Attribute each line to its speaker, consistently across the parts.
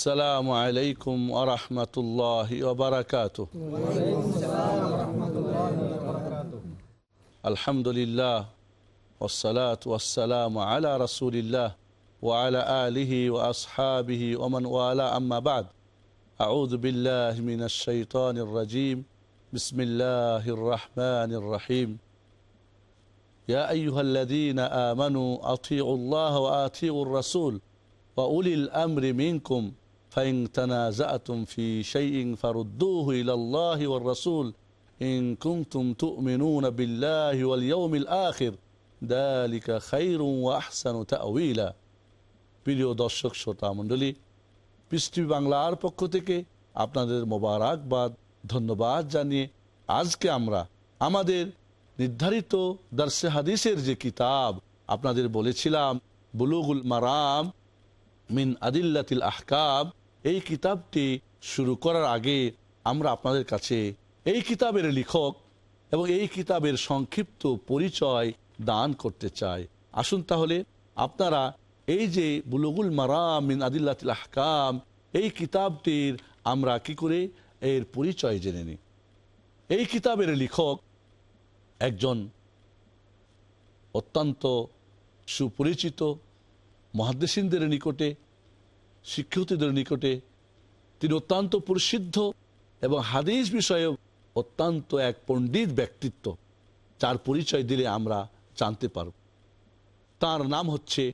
Speaker 1: السلام عليكم ورحمة الله وبركاته. الحمد لله والصلاة والسلام على رسول الله وعلى آله وأصحابه ومن والاه. أما بعد أعوذ بالله من الشيطان الرجيم. بسم الله الرحمن الرحيم. يا أيها الذين آمنوا أطيعوا الله وأطيعوا الرسول وأولي الأمر منكم. فإن تنازعتم في شيء فردوه إلى الله والرسول إن كنتم تؤمنون بالله واليوم الآخر ذلك خير وأحسن تأويلا প্রিয় দর্শক শ্রোতা মণ্ডলী পৃষ্টি বাংলার পক্ষ থেকে আপনাদের মোবারকবাদ ধন্যবাদ জানিয়ে আজকে আমরা আমাদের নির্ধারিত দর্শে হাদিসের যে কিতাব আপনাদের বলেছিলাম বুলুগুল মারাম মিন আদিল্লাতিল আহকাব এই কিতাবটি শুরু করার আগে আমরা আপনাদের কাছে এই কিতাবের লেখক এবং এই কিতাবের সংক্ষিপ্ত পরিচয় দান করতে চাই। আসুন তাহলে আপনারা এই যে বুলুগুল মারাম মিন আদিল্লাতিল আহকাম, এই কিতাবটির আমরা কি করে এর পরিচয় জেনে নিই। এই কিতাবের লেখক একজন অত্যন্ত সুপরিচিত মহাদ্দেশিনদের নিকটে শিক্ষিতদের নিকটে। তিনি অত্যন্ত প্রসিদ্ধ এবং হাদিস বিষয়ে অত্যন্ত এক পণ্ডিত ব্যক্তিত্ব। যার পরিচয় দিলে আমরা জানতে পারব। তার নাম হচ্ছে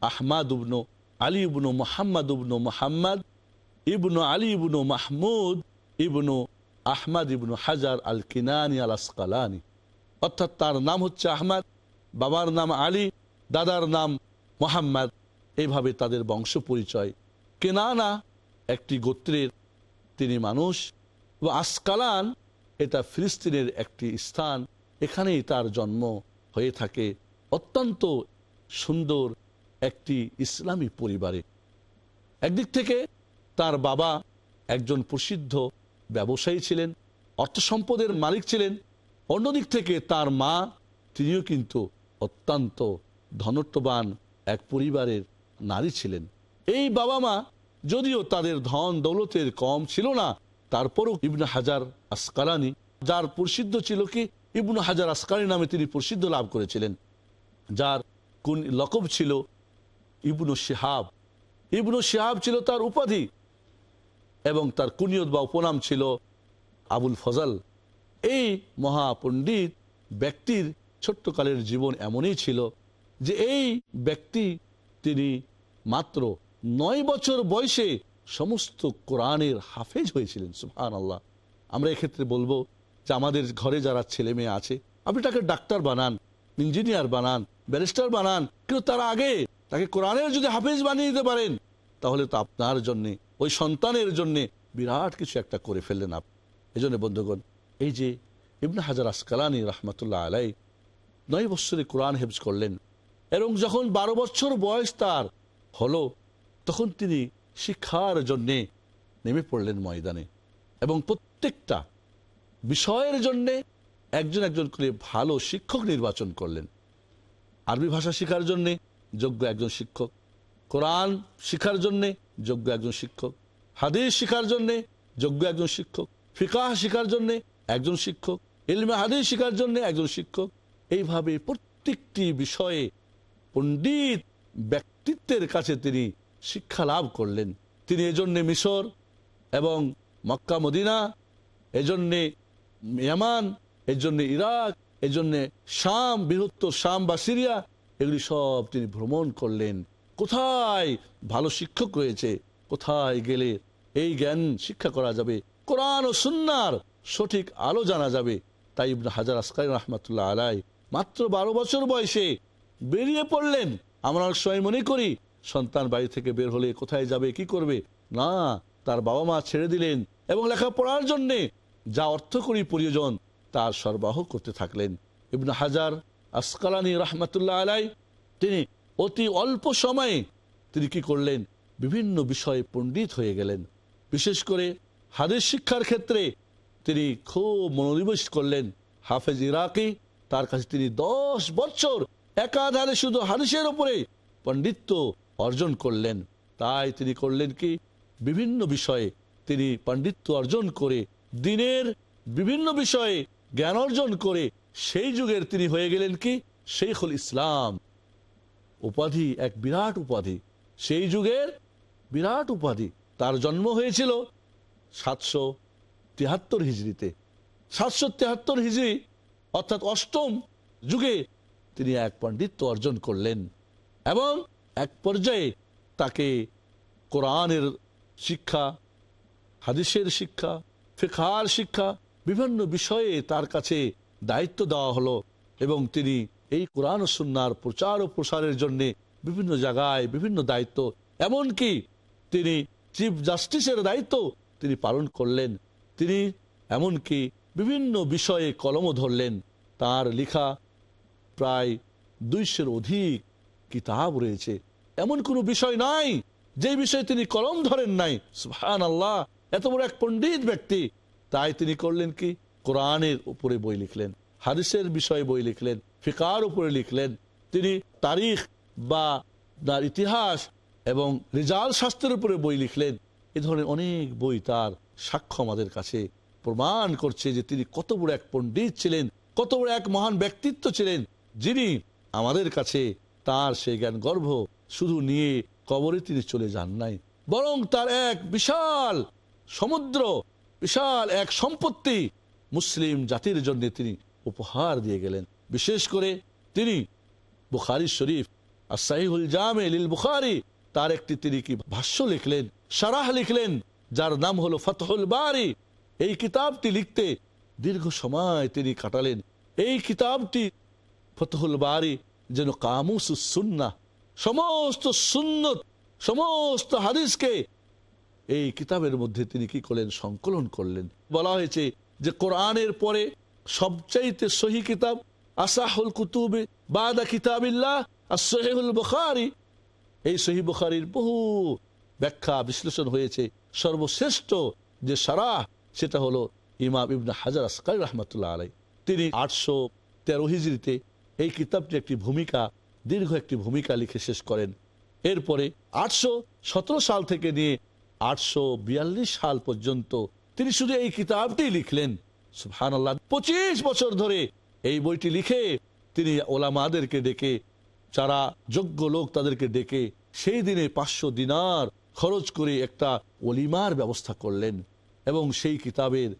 Speaker 1: আহমাদ উবনু আলী ইবনু মোহাম্মদ উবনু মোহাম্মদ ইবনু আলী ইবনু মাহমুদ ইবনু আহমাদ ইবনু হাজার আল কিনানি আল আসকালানি অর্থাৎ তার নাম হচ্ছে আহমাদ, বাবার নাম আলী, দাদার নাম মোহাম্মদ। এইভাবে তাদের বংশ পরিচয় কেনানা একটি গোত্রের, তিনি মানুষ, ও আসকালান এটা ফিলিস্তিনের একটি স্থান, এখানেই তার জন্ম হয়ে থাকে। অত্যন্ত সুন্দর একটি ইসলামী পরিবারে। একদিক থেকে তার বাবা একজন প্রসিদ্ধ ব্যবসায়ী ছিলেন অর্থ সম্পদের মালিক ছিলেন। অন্যদিক থেকে তার মা, তিনিও কিন্তু অত্যন্ত ধনত্ববান এক পরিবারের নারী ছিলেন। এই বাবা মা, যদিও তাদের ধন দৌলতের কম ছিল না, তারপরও ইবনু হাজার আসকালানি, যার প্রসিদ্ধ ছিল কি, ইবনু হাজার আসকানি নামে তিনি প্রসিদ্ধ লাভ করেছিলেন। যার কোন লকব ছিল ইবনু শিহাব। ইবনু শিহাব ছিল তার উপাধি এবং তার কুনিয়ত বা উপনাম ছিল আবুল ফজল। এই মহাপণ্ডিত ব্যক্তির ছোট্টকালের জীবন এমনই ছিল যে এই ব্যক্তি তিনি মাত্র নয় বছর বয়সে সমস্ত কোরআনের হাফেজ হয়েছিলেন সুহান আল্লাহ আমরা এক্ষেত্রে বলব যে আমাদের ঘরে যারা ছেলে মেয়ে আছে, আপনি তাকে ডাক্তার বানান, ইঞ্জিনিয়ার বানান, ব্যারিস্টার বানান, কিন্তু তার আগে তাকে কোরআনের যদি হাফেজ বানিয়ে দিতে পারেন, তাহলে তো আপনার জন্যে, ওই সন্তানের জন্যে বিরাট কিছু একটা করে ফেললেন আপ এই জন্য বন্ধুগণ, এই যে ইবনা হাজার আসকালানি রহমতুল্লাহ আলাই নয় বছরে কোরআন হেফজ করলেন, এবং যখন বারো বছর বয়স তার হলো তখন তিনি শিক্ষার জন্যে নেমে পড়লেন ময়দানে এবং প্রত্যেকটা বিষয়ের জন্যে একজন একজন করে ভালো শিক্ষক নির্বাচন করলেন। আরবি ভাষা শেখার জন্যে যোগ্য একজন শিক্ষক, কোরআন শিখার জন্যে যোগ্য একজন শিক্ষক, হাদিস শিখার জন্যে যোগ্য একজন শিক্ষক, ফিকাহ শিখার জন্যে একজন শিক্ষক, ইলমে হাদিস শিখার জন্যে একজন শিক্ষক। এইভাবে প্রত্যেকটি বিষয়ে পণ্ডিত ব্যক্তিত্বের কাছে তিনি শিক্ষা লাভ করলেন। তিনি এজন্যে মিশর এবং মক্কা, মদিনা, এজন্যে ইয়ামান, এজন্যে ইরাক, এজন্যে শাম, বৃহত্তর শাম বা সিরিয়া, এগুলি সব তিনি ভ্রমণ করলেন। কোথায় ভালো শিক্ষক রয়েছে, কোথায় গেলে এই জ্ঞান শিক্ষা করা যাবে? কোরআন ও সুন্নার সঠিক আলো জানা যাবে। তাই হাজার আসকাই রহমতুল্লাহ আলাই মাত্র বারো বছর বয়সে বেরিয়ে পড়লেন। আমরা অনেক সময় মনে করি সন্তান বাড়ি থেকে বের হলে কোথায় যাবে, কি করবে? না, তার বাবা মা ছেড়ে দিলেন এবং লেখাপড়ার জন্যে যা অর্থকরী প্রয়োজন, তার সরবরাহ করতে থাকলেন। ইবনে হাজার আসকালানি রহমতুল্লাহ আলাই তিনি অতি অল্প সময়ে তিনি কি করলেন? বিভিন্ন বিষয়ে পণ্ডিত হয়ে গেলেন। বিশেষ করে হাদিস শিক্ষার ক্ষেত্রে তিনি খুব মনোনিবেশ করলেন। হাফেজ ইরাকি, তার কাছে তিনি দশ বছর একাধারে শুধু হাদিসের উপরে পণ্ডিত্য অর্জন করলেন। তাই তিনি করলেন কি? বিভিন্ন বিষয়ে তিনি পাণ্ডিত্য অর্জন করে, দিনের বিভিন্ন বিষয়ে জ্ঞান অর্জন করে, সেই যুগের তিনি হয়ে গেলেন কি? শেখুল ইসলাম। উপাধি, এক বিরাট উপাধি। সেই যুগের বিরাট উপাধি। তার জন্ম হয়েছিল সাতশো তিয়াত্তর হিজড়িতে। সাতশো তিয়াত্তর হিজড়ি, অর্থাৎ অষ্টম যুগে তিনি এক পাণ্ডিত্য অর্জন করলেন। এবং এক পর্যায়ে তাকে কোরআনের শিক্ষা, হাদিসের শিক্ষা ফেখার শিক্ষা বিভিন্ন বিষয়ে তার কাছে দায়িত্ব দেওয়া হলো এবং তিনি এই কোরআন সুন্নার প্রচার ও প্রসারের জন্য বিভিন্ন জায়গায় বিভিন্ন দায়িত্ব, এমনকি তিনি চিফ জাস্টিসের দায়িত্ব তিনি পালন করলেন। তিনি এমনকি বিভিন্ন বিষয়ে কলমও ধরলেন। তার লেখা প্রায় দুইশের অধিক কিতাব রয়েছে। এমন কোনো বিষয় নাই, যে বিষয়ে তিনি কলম ধরেন নাই। সুহান আল্লাহ এত বড় এক পণ্ডিত ব্যক্তি। তাই তিনি করলেন কি? কোরআনের উপরে বই লিখলেন, হাদিসের বিষয়ে বই লিখলেন, ফিকার উপরে লিখলেন। তিনি তারিখ বা তার ইতিহাস এবং রেজাল শাস্ত্রের উপরে বই লিখলেন। এ ধরনের অনেক বই তার সাক্ষ্য আমাদের কাছে প্রমাণ করছে যে তিনি কত বড় এক পণ্ডিত ছিলেন, কত বড় এক মহান ব্যক্তিত্ব ছিলেন, যিনি আমাদের কাছে তার সেই জ্ঞান গর্ভ শুধু নিয়ে কবরে তিনি চলে যান নাই। বরং তার এক বিশাল সমুদ্র, বিশাল এক সম্পত্তি মুসলিম জাতির জন্য তিনি উপহার দিয়ে গেলেন। বিশেষ করে তিনি বুখারি শরীফ, আর সাহিহুল জামে লিল বুখারি, তার একটি তিনি কি ভাষ্য লিখলেন, সারাহ লিখলেন, যার নাম হলো ফতহুল বারি। এই কিতাবটি লিখতে দীর্ঘ সময় তিনি কাটালেন। এই কিতাবটি ফতহুল বারি যেন কামুস সুন্না সমস্ত সুন্নত, সমস্ত হাদিসকে এই কিতাবের মধ্যে তিনি কি করলেন? সংকলন করলেন। বলা হয়েছে যে কোরআনের পরে সবচাইতে সহি কিতাব আসাহুল কুতুবে বাদা কিতাবিল্লাহ আর সহিহুল বুখারি। এই সহি বুখারির বহু ব্যাখ্যা বিশ্লেষণ হয়েছে। সর্বশ্রেষ্ঠ যে সারাহ, সেটা হলো ইমাম ইবনা হাজার আসকাই রহমতুল্লাহ আলাই তিনি আটশো তেরো হিজড়িতে এই কিতাবটি একটি ভূমিকা, দীর্ঘ একটি ভূমিকা লিখে শেষ করেন। এরপরে আটশো সতেরো সাল থেকে নিয়ে আটশো বিয়াল্লিশ সাল পর্যন্ত তিনি শুধু এই কিতাবটি লিখলেন। সুহান আল্লাহ পঁচিশ বছর ধরে এই বইটি লিখে তিনি ওলামাদেরকে ডেকে, যারা যোগ্য লোক তাদেরকে ডেকে সেই দিনে পাঁচশো দিনার খরচ করে একটা অলিমার ব্যবস্থা করলেন এবং সেই কিতাবের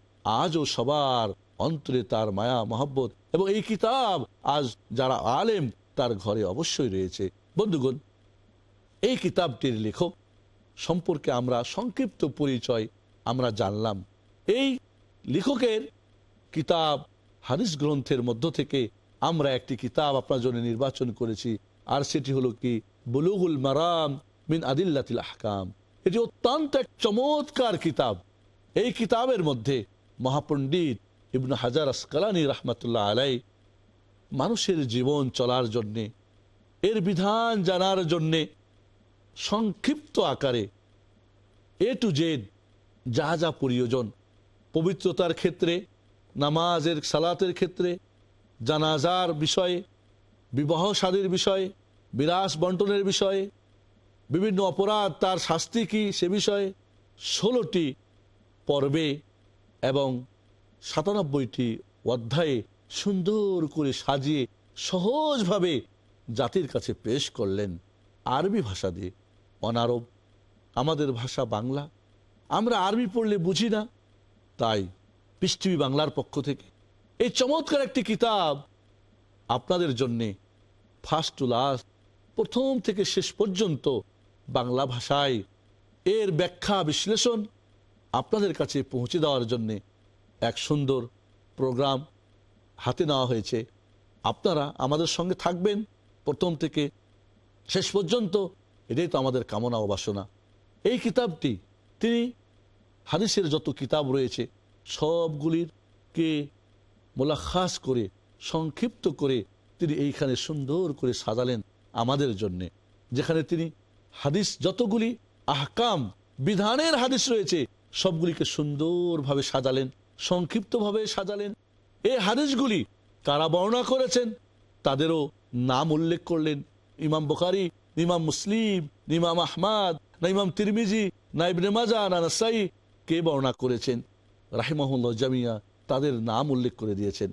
Speaker 1: আজও সবার অন্তরে তার মায়া, মহব্বত এবং এই কিতাব আজ যারা আলেম, তার ঘরে অবশ্যই রয়েছে। বন্ধুগণ, এই কিতাবটির লেখক সম্পর্কে আমরা সংক্ষিপ্ত পরিচয় আমরা জানলাম। এই লেখকের কিতাব হাদিস গ্রন্থের মধ্য থেকে আমরা একটি কিতাব আপনার জন্য নির্বাচন করেছি, আর সেটি হলো কি? বুলুগুল মারাম মিন আদিল্লাতিল আহকাম। এটি অত্যন্ত এক চমৎকার কিতাব। এই কিতাবের মধ্যে মহাপণ্ডিত ইবনু হাজার আসকালানি রহমতুল্লাহ আলাই মানুষের জীবন চলার জন্যে, এর বিধান জানার জন্যে সংক্ষিপ্ত আকারে এ টু জেড যা যা প্রয়োজন, পবিত্রতার ক্ষেত্রে, নামাজের, সালাতের ক্ষেত্রে, জানাজার বিষয়ে, বিবাহ সাদীর বিষয়ে বিরাস বন্টনের বিষয়ে, বিভিন্ন অপরাধ, তার শাস্তি কি সে বিষয়ে ষোলোটি পর্বে এবং সাতানব্বইটি অধ্যায়ে সুন্দর করে সাজিয়ে সহজভাবে জাতির কাছে পেশ করলেন আরবি ভাষা দিয়ে অনারব, আমাদের ভাষা বাংলা। আমরা আরবি পড়লে বুঝি না। তাই পৃথিবী বাংলার পক্ষ থেকে এই চমৎকার একটি কিতাব আপনাদের জন্যে ফার্স্ট টু লাস্ট প্রথম থেকে শেষ পর্যন্ত বাংলা ভাষায় এর ব্যাখ্যা বিশ্লেষণ আপনাদের কাছে পৌঁছে দেওয়ার জন্যে এক সুন্দর প্রোগ্রাম হাতে নেওয়া হয়েছে। আপনারা আমাদের সঙ্গে থাকবেন। প্রথম থেকে শেষ পর্যন্ত এটাই তো আমাদের কামনা ও বাসনা। এই কিতাবটি, তিনি হাদিসের যত কিতাব রয়েছে, সবগুলির কে মোলাখাস করে, সংক্ষিপ্ত করে তিনি এইখানে সুন্দর করে সাজালেন আমাদের জন্যে। যেখানে তিনি হাদিস যতগুলি আহকাম, বিধানের হাদিস রয়েছে, সবগুলিকে সুন্দরভাবে সাজালেন। সংক্ষিপ্তভাবে সাজালেন। এই হাদিসগুলি কারা বর্ণনা করেছেন, তাদেরও নাম উল্লেখ করলেন। ইমাম বুখারি ইমাম মুসলিম ইমাম আহমাদ, না ইমাম তিরমিজি, না ইবনে মাজা না নাসাই কে বর্ণনা করেছেন। রাহিমাহুল্লাহ জামিয়া তাদের নাম উল্লেখ করে দিয়েছেন।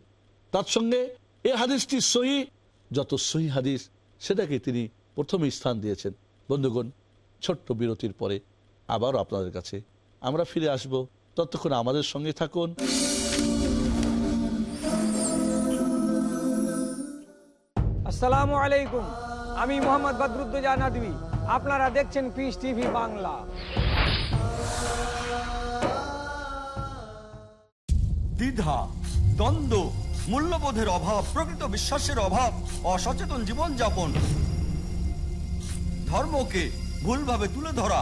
Speaker 1: তার সঙ্গে এই হাদিসটি সহি, যত সহি হাদিস সেটাকে তিনি প্রথমে স্থান দিয়েছেন। বন্ধুগণ, ছোট্ট বিরতির পরে আবারও আপনাদের কাছে আমরা ফিরে আসব ততক্ষণ আমাদের সঙ্গে থাকুন।
Speaker 2: আসসালামু আলাইকুম। আমি মোহাম্মদ বদরুদ্দোজা আপনারা দেখছেন পিস টিভি বাংলা।
Speaker 3: দ্বিধা দ্বন্দ্ব মূল্যবোধের অভাব প্রকৃত বিশ্বাসের অভাব অসচেতন জীবনযাপন ধর্মকে ভুলভাবে তুলে ধরা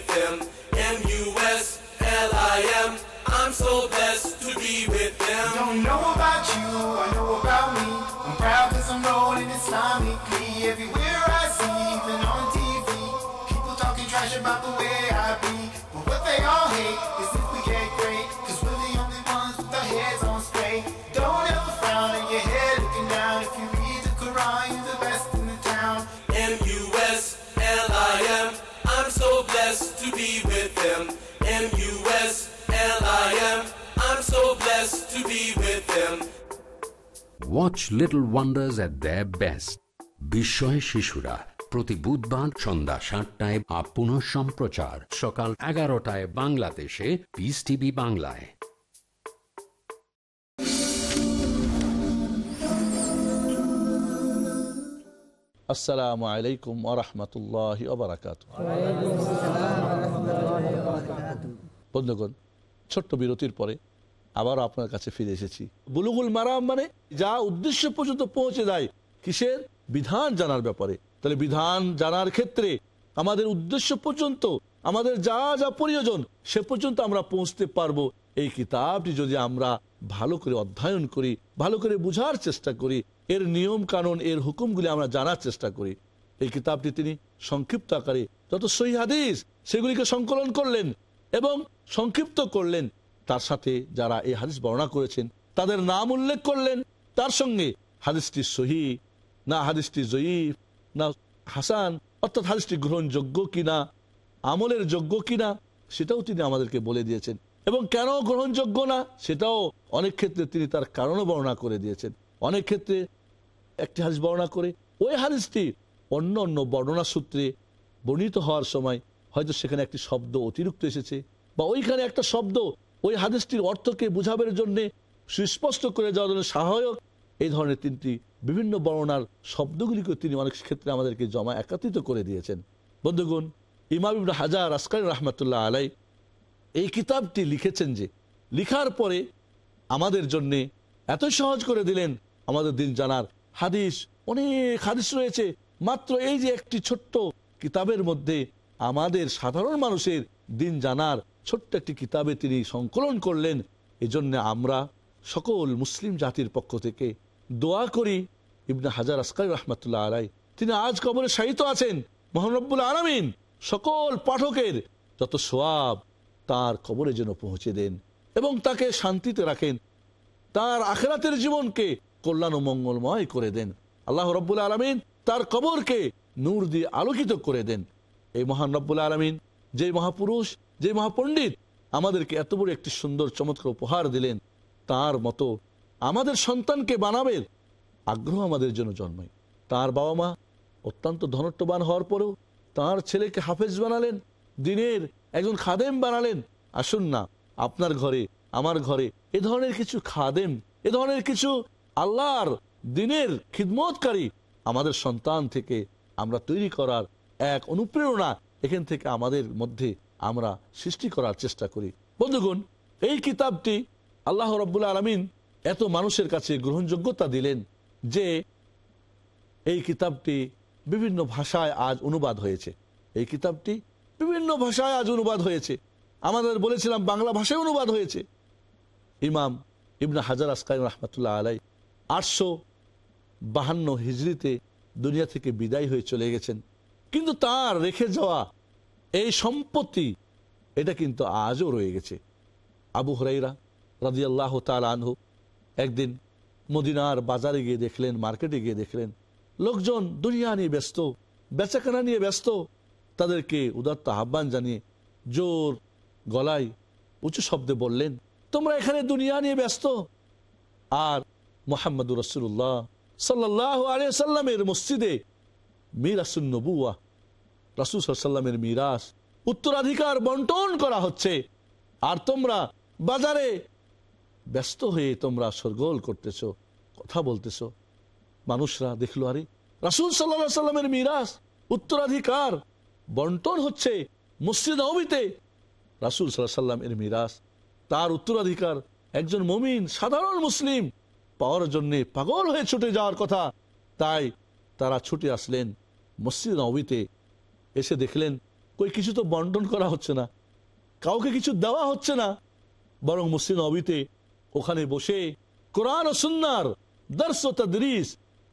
Speaker 4: Don't know about you, I know about me. I'm proud cause I'm rolling Islamically. Everywhere watch little wonders at the best
Speaker 5: বিস্ময় শিশুরা। প্রতি বুধবার সন্ধ্যা সাতটায় আর পুনঃ সম্প্রচার। সকাল এগারোটায় বাংলাদেশে। পিস টিভি বাংলায়।
Speaker 1: আসসালামু আলাইকুম আরহামতুল্লাহ ওবরাকাত বন্ধুগণ ছোট্ট বিরতির পরে আবারও আপনার কাছে ফিরে এসেছি। বুলুগুল মারাম মানে যা উদ্দেশ্য পর্যন্ত পৌঁছে দেয়, কিসের? বিধান জানার ব্যাপারে। তাহলে বিধান জানার ক্ষেত্রে আমাদের উদ্দেশ্য পর্যন্ত, আমাদের যা যা প্রয়োজন, সে পর্যন্ত আমরা পৌঁছতে পারব। এই কিতাবটি যদি আমরা ভালো করে অধ্যয়ন করি, ভালো করে বুঝার চেষ্টা করি, এর নিয়ম কানুন এর হুকুমগুলি আমরা জানার চেষ্টা করি। এই কিতাবটি তিনি সংক্ষিপ্ত আকারে যত সহি হাদিস, সেগুলিকে সংকলন করলেন এবং সংক্ষিপ্ত করলেন। তার সাথে যারা এই হাদিস বর্ণনা করেছেন, তাদের নাম উল্লেখ করলেন, তার সঙ্গে হাদিসটি সহি, না হাদিসটি জয়ীফ, না হাসান, অর্থাৎ হাদিসটি গ্রহণযোগ্য কিনা, আমলের যোগ্য কিনা, সেটাও তিনি আমাদেরকে বলে দিয়েছেন। এবং কেন গ্রহণযোগ্য না, সেটাও অনেক ক্ষেত্রে তিনি তার কারণও বর্ণনা করে দিয়েছেন। অনেক ক্ষেত্রে একটি হাদিস বর্ণনা করে, ওই হাদিসটি অন্য অন্য বর্ণনা সূত্রে বর্ণিত হওয়ার সময় হয়তো সেখানে একটি শব্দ অতিরিক্ত এসেছে, বা ওইখানে একটা শব্দ ওই হাদিসটির অর্থকে বুঝাবের জন্য সুস্পষ্ট করে যাওয়ার জন্য সহায়ক। এই ধরনের তিনটি বিভিন্ন বর্ণনার শব্দগুলিকে তিনি অনেক ক্ষেত্রে আমাদেরকে জমা একাত্রিত করে দিয়েছেন। বন্ধুগণ, ইমাম ইবনে হাজার আসকার রহমতুল্লাহ আলাই এই কিতাবটি লিখেছেন যে, লিখার পরে আমাদের জন্যে এত সহজ করে দিলেন আমাদের দিন জানার হাদিস। অনেক হাদিস রয়েছে, মাত্র এই যে একটি ছোট্ট কিতাবের মধ্যে আমাদের সাধারণ মানুষের দিন জানার ছোট্ট একটি কিতাবে তিনি সংকলন করলেন, এজন্য আমরা সকল মুসলিম জাতির পক্ষ থেকে দোয়া করি। ইবনে হাজার আসকার রহমতুল্লাহ আলাই তিনি আজ কবরে শায়িত আছেন। মহানব্বুল আলমিন সকল পাঠকের যত সোয়াব তার কবরে যেন পৌঁছে দেন এবং তাকে শান্তিতে রাখেন। তার আখেরাতের জীবনকে কল্যাণ মঙ্গলময় করে দেন। আল্লাহ রব্বুল আলমিন তার কবরকে নূর দিয়ে আলোকিত করে দেন। এই মহান রব্বুল আলমিন যে মহাপুরুষ যে মহাপণ্ডিত আমাদেরকে এত বড় একটি সুন্দর চমৎকার উপহার দিলেন, তার মতো আমাদের সন্তানকে বানাবে আগ্রহ আমাদের জন্য জন্মায় তার বাবা মা অত্যন্ত ধনত্ববান হওয়ার পরেও তার ছেলেকে হাফেজ বানালেন, দিনের একজন খাদেম বানালেন। আসুন না, আপনার ঘরে, আমার ঘরে এ ধরনের কিছু খাদেম, এ ধরনের কিছু আল্লাহর দিনের খিদমতকারী আমাদের সন্তান থেকে আমরা তৈরি করার এক অনুপ্রেরণা এখান থেকে আমাদের মধ্যে আমরা সৃষ্টি করার চেষ্টা করি। বন্ধুগণ, এই কিতাবটি আল্লাহ রব্বুল আলমিন এত মানুষের কাছে গ্রহণযোগ্যতা দিলেন যে এই কিতাবটি বিভিন্ন ভাষায় আজ অনুবাদ হয়েছে। এই কিতাবটি বিভিন্ন ভাষায় আজ অনুবাদ হয়েছে। আমাদের বলেছিলাম বাংলা ভাষায় অনুবাদ হয়েছে। ইমাম ইবনা হাজার আসকাই রহমতুল্লাহ আলাই আটশো বাহান্ন হিজড়িতে দুনিয়া থেকে বিদায় হয়ে চলে গেছেন। কিন্তু তার রেখে যাওয়া এই সম্পত্তি, এটা কিন্তু আজও রয়ে গেছে। আবু হরাইরা রাজিয়াল্লাহ তাল আনহু একদিন মদিনার বাজারে গিয়ে দেখলেন, মার্কেটে গিয়ে দেখলেন, লোকজন দুনিয়া নিয়ে ব্যস্ত, বেচাকেনা নিয়ে ব্যস্ত, তাদেরকে উদাত্ত আহ্বান জানিয়ে জোর গলায় উঁচু শব্দে বললেন, তোমরা এখানে দুনিয়া নিয়ে ব্যস্ত? আর মোহাম্মদুর রসুল্লাহ সাল্লাহ আলিয়া সাল্লামের মসজিদে মিরাসুন রাসুল মিরাস উত্তরাধিকার বন্টন করা হচ্ছে। আর তোমরা বাজারে ব্যস্ত হয়ে তোমরা সরগোল করতেছ, কথা বলতেছ। মানুষরা দেখল, আরে, রাসুল সাল্লা সাল্লামের মিরাস উত্তরাধিকার বন্টন হচ্ছে মসজিদ নবীতে রাসুল সাল্লাহ সাল্লামের মিরাস তার উত্তরাধিকার একজন মমিন, সাধারণ মুসলিম পাওয়ার জন্যে পাগল হয়ে ছুটে যাওয়ার কথা। তাই তারা ছুটে আসলেন মসজিদ নবীতে এসে দেখলেন, কই কিছু তো বন্টন করা হচ্ছে না, কাউকে কিছু দেওয়া হচ্ছে না। বরং মসজিদ নবীতে ওখানে বসে কোরআন ও সুন্নার দর্শ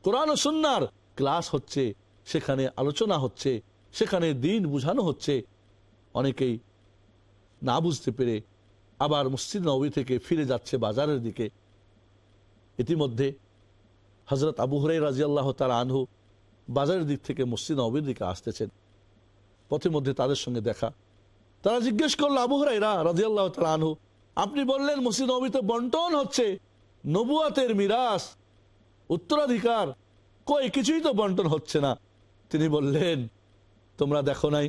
Speaker 1: কোরআন ও সুন্নার ক্লাস হচ্ছে, সেখানে আলোচনা হচ্ছে, সেখানে দিন বুঝানো হচ্ছে। অনেকেই না বুঝতে পেরে আবার মসজিদ নবী থেকে ফিরে যাচ্ছে বাজারের দিকে। ইতিমধ্যে হজরত আবু হরাই রাজিয়াল্লাহ তার আনহু বাজারের দিক থেকে মসজিদ নবীর দিকে আসতেছেন। পথের মধ্যে তাদের সঙ্গে দেখা। তারা জিজ্ঞেস করল, আবু হরাইরা রাজি আল্লাহ তার আনহু, আপনি বললেন মসজিদ নবীতে বন্টন হচ্ছে, নবুয়াতের মিরাস উত্তরাধিকার, কই কিছুই তো বন্টন হচ্ছে না। তিনি বললেন, তোমরা দেখো নাই,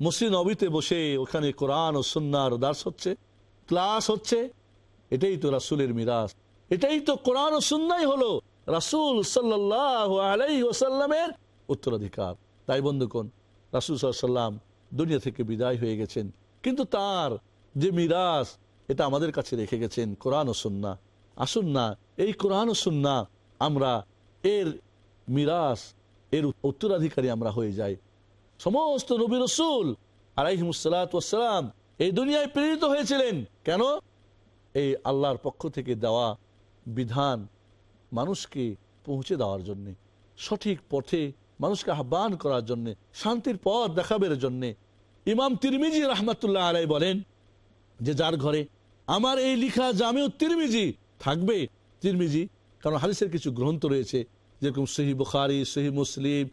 Speaker 1: মসজিদ নবীতে বসে ওখানে কোরআন ও সুন্নার দাস হচ্ছে, ক্লাস হচ্ছে, এটাই তো রাসুলের মিরাস এটাই তো কোরআন ও সুন্নাই হলো রাসুল সাল্লাহ আলাই ওসাল্লামের উত্তরাধিকার। তাই বন্ধুকন রাসুল সাল্লাম দুনিয়া থেকে বিদায় হয়ে গেছেন। কিন্তু তার যে মিরাজ, এটা আমাদের কাছে রেখে গেছেন কোরআন ও সুন্না। আসুন না, এই কোরআন ও সুন্না আমরা এর মিরাজ, এর উত্তরাধিকারী আমরা হয়ে যাই। সমস্ত নবী রসুল আলাইহিমুসালাম এই দুনিয়ায় প্রেরিত হয়েছিলেন। কেন? এই আল্লাহর পক্ষ থেকে দেওয়া বিধান মানুষকে পৌঁছে দেওয়ার জন্যে। সঠিক পথে মানুষকে আহ্বান করার জন্য, শান্তির পথ দেখাবের জন্য। ইমাম তিরমিজি রহমতুল্লাহ আলাই বলেন যে যার ঘরে আমার এই লিখা জামেও তিরমিজি থাকবে, তিরমিজি, কারণ হাদিসের কিছু গ্রন্থ রয়েছে, যেরকম সহি বুখারি সহি মুসলিম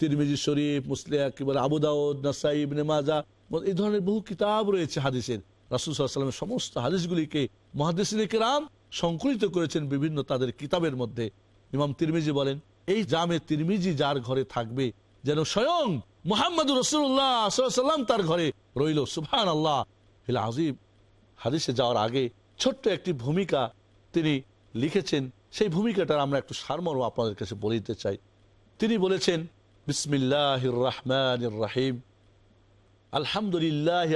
Speaker 1: তিরমিজি শরীফ, মুসলিম কি বলে আবুদাউদ নাসাইব নেমাজা এই ধরনের বহু কিতাব রয়েছে হাদিসের। রাসুল সাল্লামের সমস্ত হাদিসগুলিকে মহাদিসিন রাম সংকলিত করেছেন বিভিন্ন তাদের কিতাবের মধ্যে। ইমাম তিরমিজি বলেন এই জামে তিরমিজি যার ঘরে থাকবে, যেন স্বয়ং মোহাম্মদ রসুল্লাহ সাল্লাম তার ঘরে রইল। সুফান আল্লাহ হিল আজিব হাদিসে যাওয়ার আগে ছোট্ট একটি ভূমিকা তিনি লিখেছেন। সেই ভূমিকাটার আমরা একটু সারমর্ম আপনাদের কাছে বলে দিতে চাই। তিনি বলেছেন বিসমিল্লাহ রহমান রাহিম। আলহামদুলিল্লাহ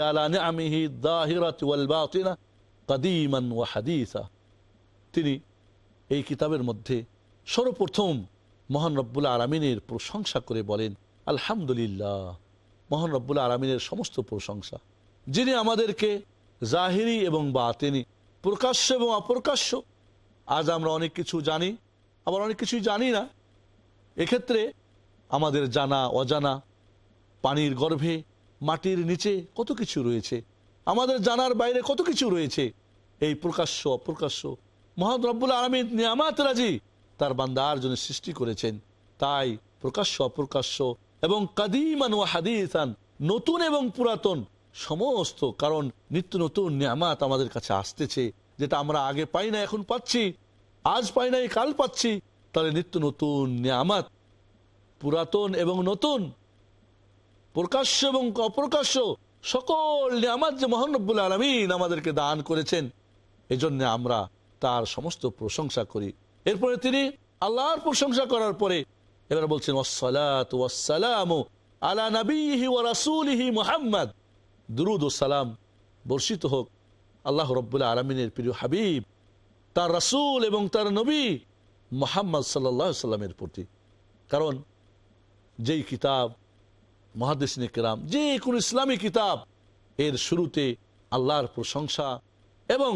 Speaker 1: তিনি এই কিতাবের মধ্যে সর্বপ্রথম মহান রব্বুল আলমিনের প্রশংসা করে বলেন, আলহামদুলিল্লাহ, মহান রব্বুল আলমিনের সমস্ত প্রশংসা। যিনি আমাদেরকে জাহিরি এবং বাতেনি, প্রকাশ্য এবং অপ্রকাশ্য। আজ আমরা অনেক কিছু জানি, আবার অনেক কিছুই জানি না। এক্ষেত্রে আমাদের জানা, অজানা, পানির গর্ভে, মাটির নিচে কত কিছু রয়েছে, আমাদের জানার বাইরে কত কিছু রয়েছে, এই প্রকাশ্য, অপ্রকাশ্য, মহান রব্বুল আলমীর নিয়ামাত রাজি তার বান্দার জন্য সৃষ্টি করেছেন, তাই প্রকাশ্য অপ্রকাশ্য এবং কাদিমান ও হাদিসান, নতুন এবং পুরাতন, সমস্ত কারণ নিত্য নতুন নিয়ামাত আমাদের কাছে আসতেছে, যেটা আমরা আগে পাই না, এখন পাচ্ছি, আজ পাই নাই কাল পাচ্ছি, তাহলে নিত্য নতুন নিয়ামাত, পুরাতন এবং নতুন, প্রকাশ্য এবং অপ্রকাশ্য, সকল নিয়ামাত যে মহানব্বুল আলমিন আমাদেরকে দান করেছেন, এজন্য আমরা তার সমস্ত প্রশংসা করি। এরপরে তিনি আল্লাহর প্রশংসা করার পরে এবার বলছেন ওয়াসসালামু আলা নবীহি ওয়া রাসূলিহি মুহাম্মদ। দুরুদ ও সালাম বর্ষিত হোক। আল্লাহ রব্বুল্লাহ আলমিনের প্রিয় হাবিব, তার রাসূল এবং তার নবী মোহাম্মদ সাল্লাহ সাল্লামের প্রতি। কারণ যেই কিতাব মহাদিসিন কেরাম যে কোন ইসলামী কিতাব, এর শুরুতে আল্লাহর প্রশংসা এবং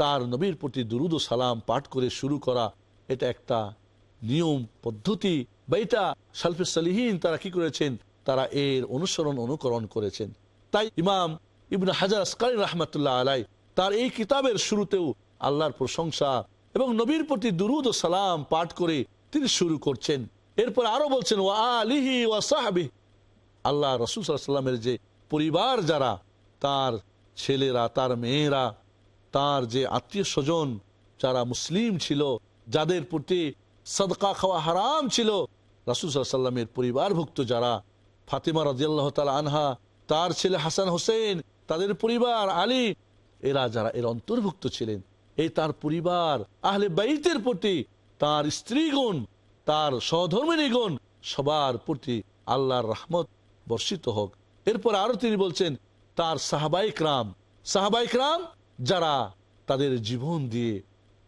Speaker 1: তার নবীর প্রতি দুরুদ ও সালাম পাঠ করে শুরু করা এটা একটা নিয়ম, পদ্ধতি। বা এটা সালফে সালিহীন তারা কি করেছেন? তারা এর অনুসরণ, অনুকরণ করেছেন। তাই ইমাম ইবন হাজার আসকারি রহমতুল্লাহ আলাই তার এই কিতাবের শুরুতেও আল্লাহর প্রশংসা এবং নবীর প্রতি দুরুদ ও সালাম পাঠ করে তিনি শুরু করছেন। এরপর আরও বলছেন, ওয়া আলিহি ওয়া সাহাবি। আল্লাহ রসুল সাল্লামের যে পরিবার যারা, তার ছেলেরা, তার মেয়েরা, তার যে আত্মীয় স্বজন যারা মুসলিম ছিল যাদের প্রতি সদকা খাওয়া হারাম ছিল, রাসুল সাল্লামের পরিবারভুক্ত যারা, ফাতিমা রাজিয়াল্লাহ তাল আনহা, তার ছেলে হাসান হোসেন, তাদের পরিবার আলী, এরা যারা এর অন্তর্ভুক্ত ছিলেন, এই তার পরিবার, আহলে বাইতের প্রতি তার স্ত্রীগণ, তার সহধর্মিনীগণ, সবার প্রতি আল্লাহর রহমত বর্ষিত হোক। এরপর আরও তিনি বলছেন, তার সাহাবাইক রাম সাহাবাইক রাম যারা তাদের জীবন দিয়ে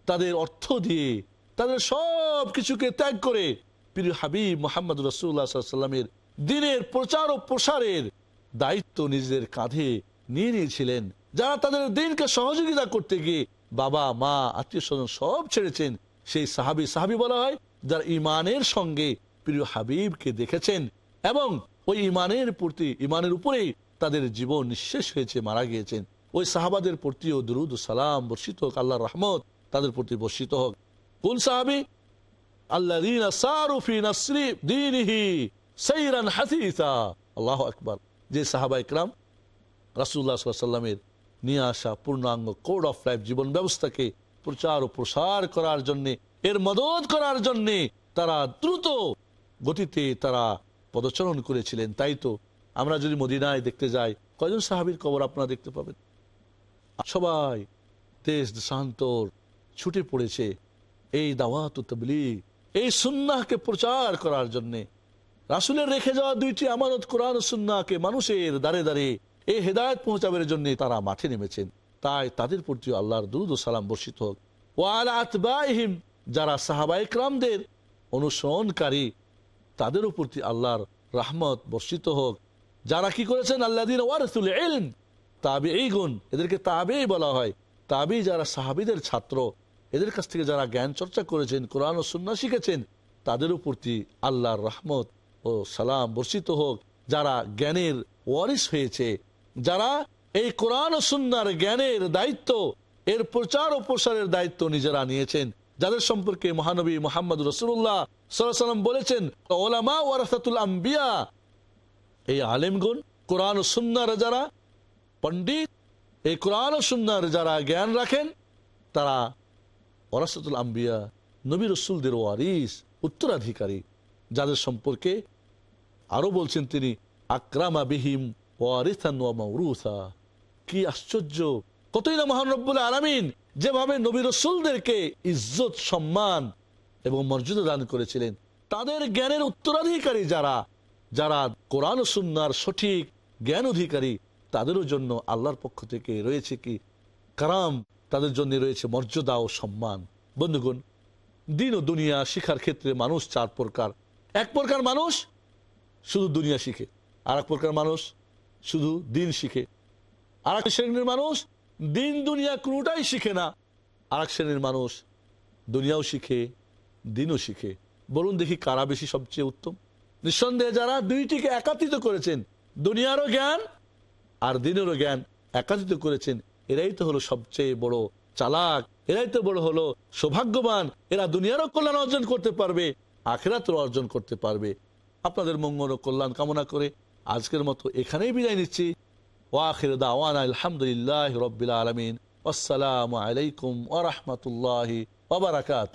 Speaker 1: তাদের অর্থ দিয়ে, তাদের সব কিছুকে ত্যাগ করে প্রিয় হাবিব মোহাম্মদ রসুল্লাহামের দিনের প্রচার ও প্রসারের দায়িত্ব নিজেদের কাঁধে নিয়ে নিয়েছিলেন। যারা তাদের দিনকে সহযোগিতা করতে গিয়ে বাবা, মা, আত্মীয় স্বজন সব ছেড়েছেন, সেই সাহাবি সাহাবি বলা হয়, যারা ইমানের সঙ্গে প্রিয় হাবিবকে দেখেছেন এবং ওই ইমানের প্রতি ইমানের উপরেই তাদের জীবন নিঃশেষ হয়েছে, মারা গিয়েছেন। ওই সাহাবাদের প্রতিও দুরুদ সালাম বর্ষিত আল্লাহ রহমত। তাদের প্রতি বর্ষিত হোক। কোন সাহাবি? আল্লাহ আল্লাহ আকবর। যে সাহাবা ইকরাম রাসুল্লাহ সাল্লামের নিয়ে আসা পূর্ণাঙ্গ কোড অফ লাইফ জীবন ব্যবস্থাকে প্রচার ও প্রসার করার জন্য, এর মদত করার জন্যে তারা দ্রুত গতিতে তারা পদচরণ করেছিলেন। তাই তো আমরা যদি মদিনায় দেখতে যাই, কয়জন সাহাবির কবর আপনারা দেখতে পাবেন? সবাই দেশ দেশান্তর ছুটে পড়েছে। এই দাওয়াত তবলিগ, এই সুন্নাহকে প্রচার করার জন্য। রাসুলের রেখে যাওয়া দুইটি আমানত কোরআন সুন্নাহকে মানুষের দাঁড়ে দাঁড়িয়ে এই হেদায়ত পৌঁছাবের জন্য তারা মাঠে নেমেছেন। তাই তাদের প্রতি আল্লাহর দুরুদ সালাম বর্ষিত হোক। ওয়াল আতবাহিম যারা সাহাবাইকরামদের অনুসরণকারী, তাদের প্রতি আল্লাহর রাহমত বর্ষিত হোক। যারা কি করেছেন? আল্লাহ দিন ওয়ারসুল এলম তাবে এই গুণ এদেরকে তাবেই বলা হয়। তাবি যারা সাহাবিদের ছাত্র এদের কাছ থেকে যারা জ্ঞান চর্চা করেছেন, কোরআন ও সুন্না শিখেছেন, তাদের প্রতি আল্লাহর রহমত ও সালাম বর্ষিত হোক। যারা জ্ঞানের ওয়ারিস হয়েছে, যারা এই কোরআন ও সুন্নার জ্ঞানের দায়িত্ব, এর প্রচার ও প্রসারের দায়িত্ব নিজেরা নিয়েছেন। যাদের সম্পর্কে মহানবী মোহাম্মদ রসুল্লাহ সাল্লাম বলেছেন, ওলামা ওয়ারাসাতুল আম্বিয়া, এই আলেমগুন কোরআন ও সুন্নার যারা পণ্ডিত, এই কোরআন ও সুন্নার যারা জ্ঞান রাখেন, তারা ওরাসাতুল আম্বিয়া, নবী রসুলদের ওয়ারিস, উত্তরাধিকারী, যাদের সম্পর্কে আরও বলছেন তিনি, আক্রামা বিহিম ওয়ারিসান ওয়া কি আশ্চর্য! কতই না মহানব্বুল আলামিন যেভাবে নবী রসুলদেরকে ইজ্জত, সম্মান এবং মর্যাদা দান করেছিলেন। তাদের জ্ঞানের উত্তরাধিকারী যারা যারা কোরআন সুন্নার সঠিক জ্ঞান অধিকারী, তাদেরও জন্য আল্লাহর পক্ষ থেকে রয়েছে কি? কারাম তাদের জন্য রয়েছে মর্যাদা ও সম্মান। বন্ধুগণ, দিন ও দুনিয়া শিখার ক্ষেত্রে মানুষ চার প্রকার। এক প্রকার মানুষ শুধু দুনিয়া শিখে আর এক প্রকার মানুষ শুধু দিন শিখে। আর এক শ্রেণির মানুষ দিন দুনিয়া কোনোটাই শিখে না। আর এক শ্রেণির মানুষ দুনিয়াও শিখে, দিনও শিখে। বলুন দেখি কারা বেশি সবচেয়ে উত্তম? নিঃসন্দেহে যারা দুইটিকে একাত্রিত করেছেন, দুনিয়ারও জ্ঞান আর দিনেরও জ্ঞান একাত্রিত করেছেন এরাই তো হলো সবচেয়ে বড় চালাক, এরাই তো বড় হলো সৌভাগ্যবান। এরা দুনিয়ারও কল্যাণ অর্জন করতে পারবে আখেরাতও অর্জন করতে পারবে। আপনাদের মঙ্গল ও কল্যাণ কামনা করে আজকের মতো এখানেই বিদায় নিচ্ছি। ওয়াখির দাওয়ান আলহামদুলিল্লাহ রবিল আলমিন। আসসালামু আলাইকুম ওরহমতুল্লাহ ওবরাকাত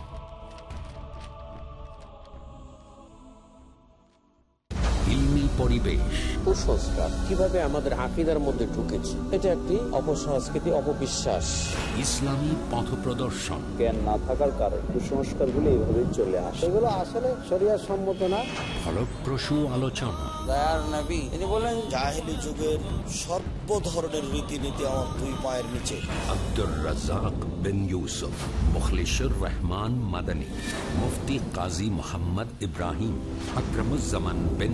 Speaker 5: পরিবেশ।
Speaker 6: কুসংস্কার কীভাবে আমাদের আকিদার মধ্যে ঢুকেছে এটা একটি অপসংস্কৃতি অপবিশ্বাস।
Speaker 5: ইসলামী পথ প্রদর্শন।
Speaker 6: জ্ঞান না থাকার কারণে কুসংস্কারগুলো এইভাবে চলে আসে। এগুলো আসলে শরিয়ার সম্মত না।
Speaker 5: ফলপ্রসূ আলোচনা।
Speaker 7: দয়ার নবী তিনি বললেন জাহেলি যুগের সর্ব ধরনের রীতিনীতি আমার দুই পায়ের নিচে।
Speaker 5: আব্দুর রাজাক বিন ইউসুফ মুখলিসুর রহমান মাদানী মুফতি কাজী মোহাম্মদ ইব্রাহিম আকরমুজ্জামান বিন